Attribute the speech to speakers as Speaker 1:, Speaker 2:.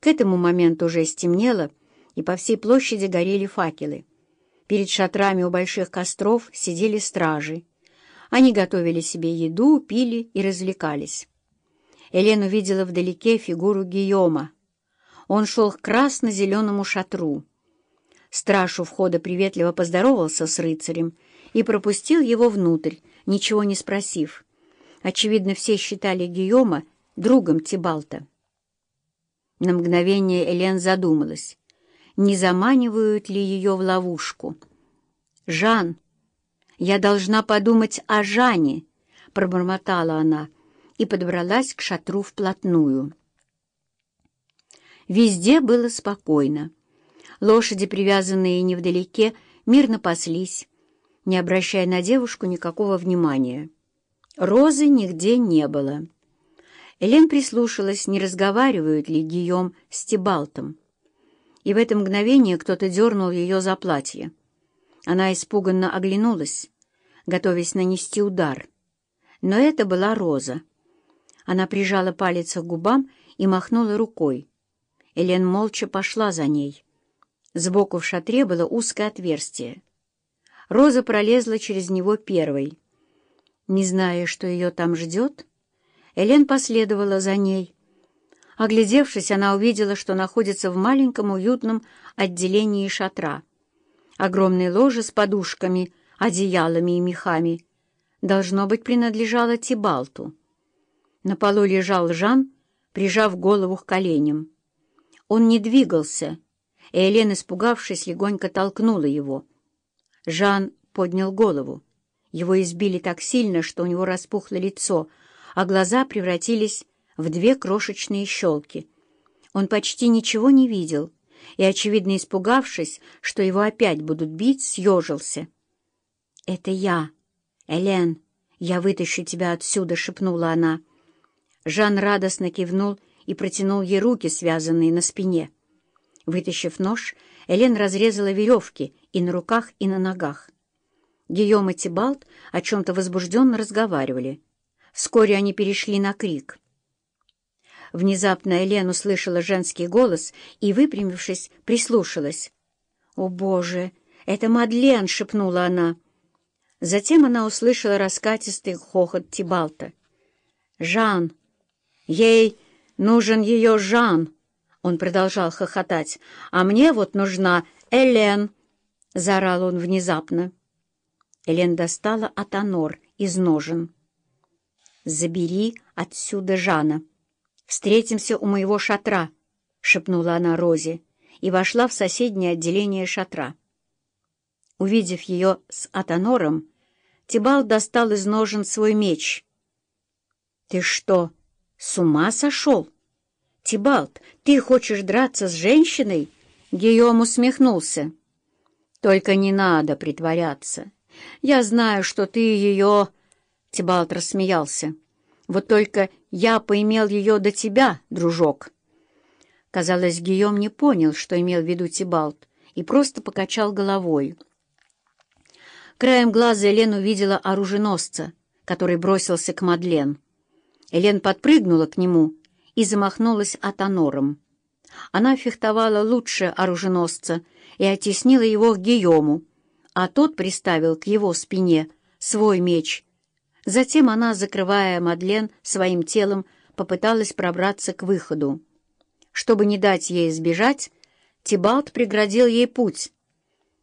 Speaker 1: К этому моменту уже стемнело, и по всей площади горели факелы. Перед шатрами у больших костров сидели стражи. Они готовили себе еду, пили и развлекались. Элен увидела вдалеке фигуру Гийома. Он шел к красно-зеленому шатру. Страж у входа приветливо поздоровался с рыцарем и пропустил его внутрь, ничего не спросив. Очевидно, все считали Гийома другом Тибалта. На мгновение Элен задумалась, не заманивают ли ее в ловушку. «Жан, я должна подумать о Жане», — пробормотала она и подобралась к шатру вплотную. Везде было спокойно. Лошади, привязанные невдалеке, мирно паслись, не обращая на девушку никакого внимания. Розы нигде не было. Элен прислушалась, не разговаривают ли Гийом с Тибалтом. И в это мгновение кто-то дернул ее за платье. Она испуганно оглянулась, готовясь нанести удар. Но это была Роза. Она прижала палец к губам и махнула рукой. Элен молча пошла за ней. Сбоку в шатре было узкое отверстие. Роза пролезла через него первой. Не зная, что ее там ждет, Элен последовала за ней. Оглядевшись, она увидела, что находится в маленьком уютном отделении шатра. Огромное ложе с подушками, одеялами и мехами должно быть принадлежало Тибалту. На полу лежал Жан, прижав голову к коленям. Он не двигался, и Элен, испугавшись, легонько толкнула его. Жан поднял голову. Его избили так сильно, что у него распухло лицо — а глаза превратились в две крошечные щелки. Он почти ничего не видел и, очевидно испугавшись, что его опять будут бить, съежился. «Это я, Элен, я вытащу тебя отсюда», — шепнула она. Жан радостно кивнул и протянул ей руки, связанные на спине. Вытащив нож, Элен разрезала веревки и на руках, и на ногах. Гийом и Тибалт о чем-то возбужденно разговаривали. Вскоре они перешли на крик. Внезапно Элен услышала женский голос и, выпрямившись, прислушалась. «О, Боже! Это Мадлен!» — шепнула она. Затем она услышала раскатистый хохот Тибалта. «Жан! Ей нужен ее Жан!» Он продолжал хохотать. «А мне вот нужна Элен!» — заорал он внезапно. Элен достала атонор из ножен. «Забери отсюда Жана. Встретимся у моего шатра», — шепнула она Розе и вошла в соседнее отделение шатра. Увидев ее с Атонором, Тибал достал из ножен свой меч. «Ты что, с ума сошел? Тибалт, ты хочешь драться с женщиной?» Гийом усмехнулся. «Только не надо притворяться. Я знаю, что ты ее...» Тибалт рассмеялся. «Вот только я поимел ее до тебя, дружок». Казалось, Гийом не понял, что имел в виду Тибалт, и просто покачал головой. Краем глаза Элен увидела оруженосца, который бросился к Мадлен. Элен подпрыгнула к нему и замахнулась атонором. Она фехтовала лучше оруженосца и оттеснила его к Гийому, а тот приставил к его спине свой меч — Затем она, закрывая Мадлен своим телом, попыталась пробраться к выходу. Чтобы не дать ей сбежать, Тибалт преградил ей путь,